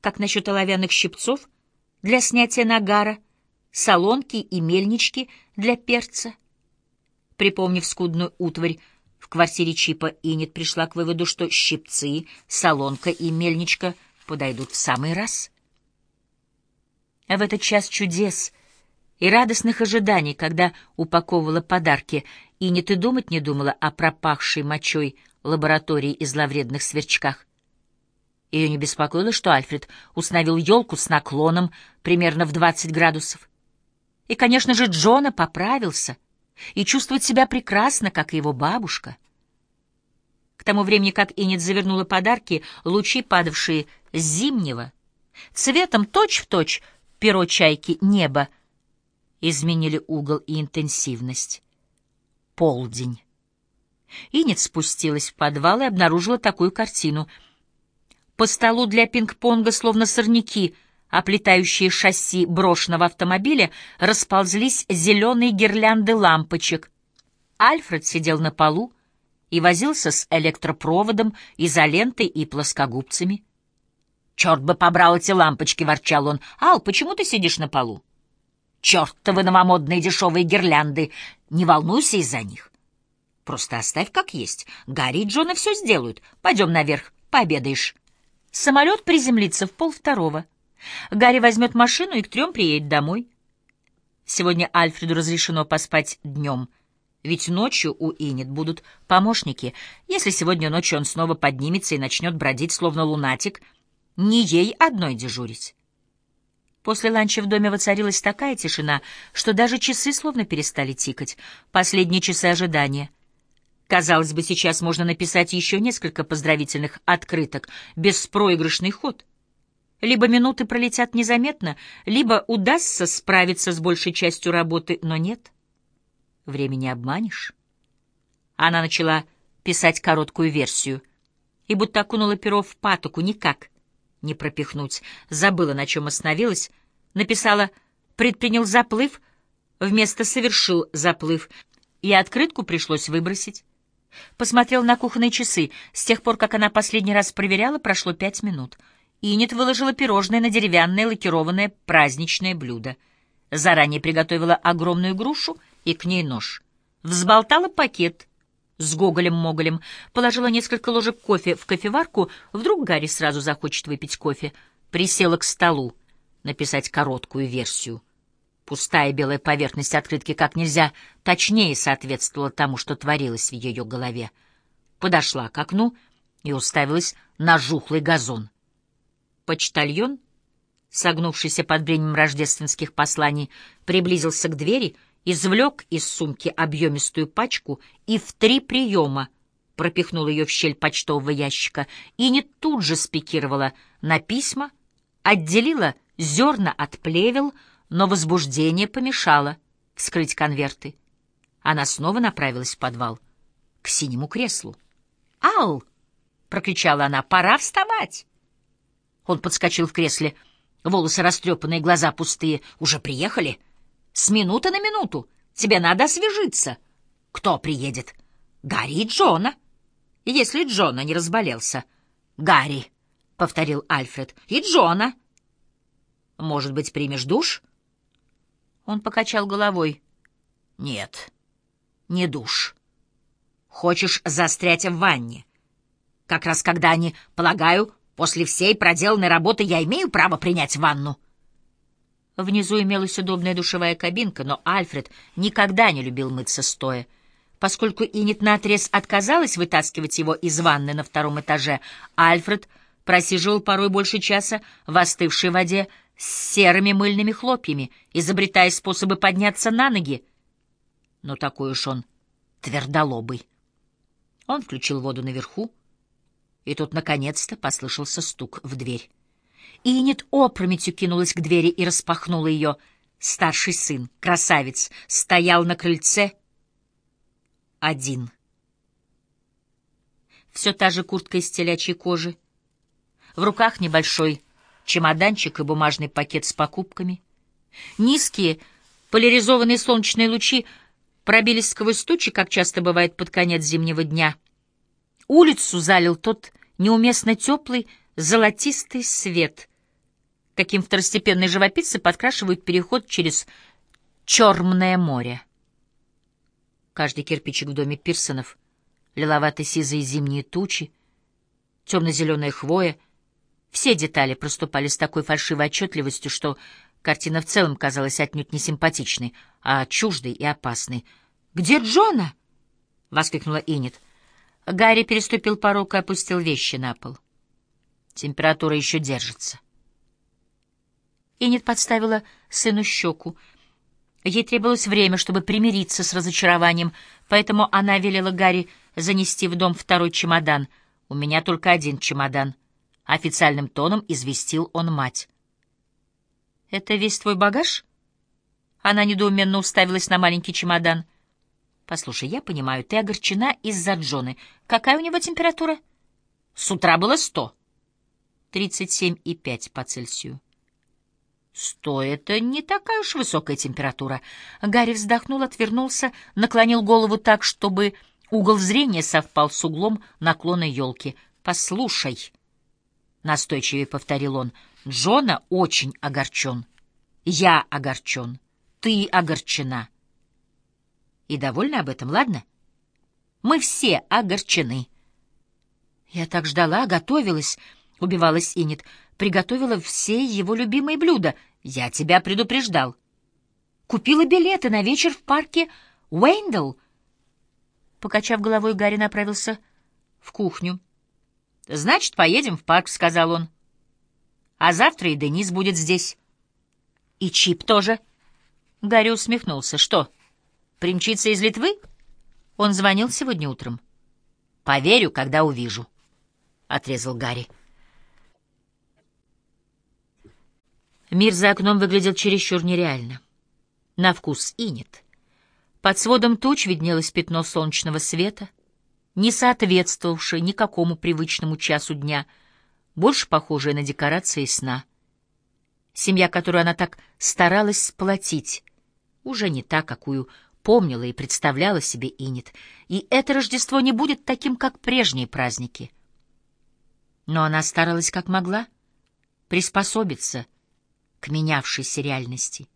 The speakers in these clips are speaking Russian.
Как насчет оловянных щипцов для снятия нагара, солонки и мельнички для перца? Припомнив скудную утварь в квартире Чипа, Инет пришла к выводу, что щипцы, солонка и мельничка подойдут в самый раз. А в этот час чудес и радостных ожиданий, когда упаковывала подарки, Инет и думать не думала о пропахшей мочой лаборатории и зловредных сверчках. Ее не беспокоило, что Альфред установил елку с наклоном примерно в 20 градусов. И, конечно же, Джона поправился и чувствует себя прекрасно, как и его бабушка. К тому времени, как Инет завернула подарки, лучи, падавшие с зимнего, цветом точь-в-точь точь перо чайки неба, изменили угол и интенсивность. Полдень. Инет спустилась в подвал и обнаружила такую картину — по столу для пинг-понга, словно сорняки, оплетающие шасси брошенного автомобиля, расползлись зеленые гирлянды лампочек. Альфред сидел на полу и возился с электропроводом, изолентой и плоскогубцами. «Черт бы побрал эти лампочки!» — ворчал он. «Ал, почему ты сидишь на полу?» «Чертовы новомодные дешевые гирлянды! Не волнуйся из-за них!» «Просто оставь как есть. Гарри и Джона все сделают. Пойдем наверх, пообедаешь». Самолет приземлится в полвторого. Гарри возьмет машину и к трем приедет домой. Сегодня Альфреду разрешено поспать днем, ведь ночью у Инет будут помощники. Если сегодня ночью он снова поднимется и начнет бродить, словно лунатик, не ей одной дежурить. После ланча в доме воцарилась такая тишина, что даже часы словно перестали тикать. Последние часы ожидания — Казалось бы, сейчас можно написать еще несколько поздравительных открыток, беспроигрышный ход. Либо минуты пролетят незаметно, либо удастся справиться с большей частью работы, но нет. Времени обманешь. Она начала писать короткую версию, и будто окунула перо в патоку, никак не пропихнуть. Забыла, на чем остановилась, написала «предпринял заплыв», вместо «совершил заплыв», и открытку пришлось выбросить. Посмотрел на кухонные часы. С тех пор, как она последний раз проверяла, прошло пять минут. Инет выложила пирожное на деревянное лакированное праздничное блюдо. Заранее приготовила огромную грушу и к ней нож. Взболтала пакет с гоголем-моголем, положила несколько ложек кофе в кофеварку, вдруг Гарри сразу захочет выпить кофе. Присела к столу написать короткую версию — Пустая белая поверхность открытки как нельзя точнее соответствовала тому, что творилось в ее голове. Подошла к окну и уставилась на жухлый газон. Почтальон, согнувшийся под бременем рождественских посланий, приблизился к двери, извлек из сумки объемистую пачку и в три приема пропихнул ее в щель почтового ящика и не тут же спикировала на письма, отделила зерна от плевел, но возбуждение помешало вскрыть конверты. Она снова направилась в подвал, к синему креслу. «Ал!» — прокричала она. «Пора вставать!» Он подскочил в кресле, волосы растрепанные, глаза пустые. «Уже приехали? С минуты на минуту. Тебе надо освежиться. Кто приедет? Гарри и Джона. Если Джона не разболелся. Гарри!» — повторил Альфред. «И Джона!» «Может быть, примешь душ?» Он покачал головой. «Нет, не душ. Хочешь застрять в ванне? Как раз когда они, полагаю, после всей проделанной работы я имею право принять ванну?» Внизу имелась удобная душевая кабинка, но Альфред никогда не любил мыться стоя. Поскольку Инет наотрез отказалась вытаскивать его из ванны на втором этаже, Альфред просиживал порой больше часа в остывшей воде, с серыми мыльными хлопьями, изобретая способы подняться на ноги. Но такой уж он твердолобый. Он включил воду наверху, и тут, наконец-то, послышался стук в дверь. Инет опрометью кинулась к двери и распахнула ее. Старший сын, красавец, стоял на крыльце один. Все та же куртка из телячьей кожи, в руках небольшой чемоданчик и бумажный пакет с покупками. Низкие поляризованные солнечные лучи пробились сквозь тучи, как часто бывает под конец зимнего дня. Улицу залил тот неуместно теплый золотистый свет, каким второстепенные живописцы подкрашивают переход через Чормное море. Каждый кирпичик в доме Пирсонов, лиловато-сизые зимние тучи, темно-зеленая хвоя — все детали проступали с такой фальшивой отчетливостью, что картина в целом казалась отнюдь не симпатичной, а чуждой и опасной. «Где Джона?» — воскликнула Инет. Гарри переступил порог и опустил вещи на пол. Температура еще держится. Инет подставила сыну щеку. Ей требовалось время, чтобы примириться с разочарованием, поэтому она велела Гарри занести в дом второй чемодан. «У меня только один чемодан», — официальным тоном известил он мать. «Это весь твой багаж?» Она недоуменно уставилась на маленький чемодан. «Послушай, я понимаю, ты огорчена из-за Джоны. Какая у него температура?» «С утра было сто». «Тридцать семь и пять по Цельсию». «Сто — это не такая уж высокая температура». Гарри вздохнул, отвернулся, наклонил голову так, чтобы угол зрения совпал с углом наклона елки. «Послушай», — настойчивее повторил он, — «Джона очень огорчен. Я огорчен. Ты огорчена». И довольна об этом, ладно? Мы все огорчены. Я так ждала, готовилась, убивалась Инет, приготовила все его любимые блюда. Я тебя предупреждал. Купила билеты на вечер в парке Уэйндл. Покачав головой, Гарри направился в кухню. «Значит, поедем в парк», — сказал он. «А завтра и Денис будет здесь». «И Чип тоже». Гарри усмехнулся. «Что?» Примчится из Литвы? Он звонил сегодня утром. Поверю, когда увижу, — отрезал Гарри. Мир за окном выглядел чересчур нереально. На вкус и нет. Под сводом туч виднелось пятно солнечного света, не соответствовавшее никакому привычному часу дня, больше похожее на декорации сна. Семья, которую она так старалась сплотить, уже не та, какую помнила и представляла себе Инет, и это Рождество не будет таким, как прежние праздники. Но она старалась как могла приспособиться к менявшейся реальности.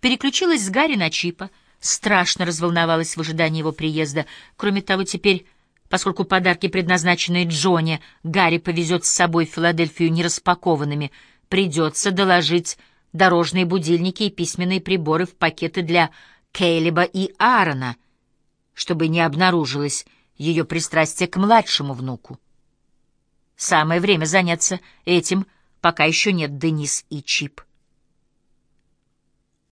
Переключилась с Гарри на Чипа, страшно разволновалась в ожидании его приезда. Кроме того, теперь, поскольку подарки, предназначенные Джоне, Гарри повезет с собой в Филадельфию нераспакованными, придется доложить дорожные будильники и письменные приборы в пакеты для Кейлиба и Аарона, чтобы не обнаружилось ее пристрастие к младшему внуку. Самое время заняться этим, пока еще нет Денис и Чип.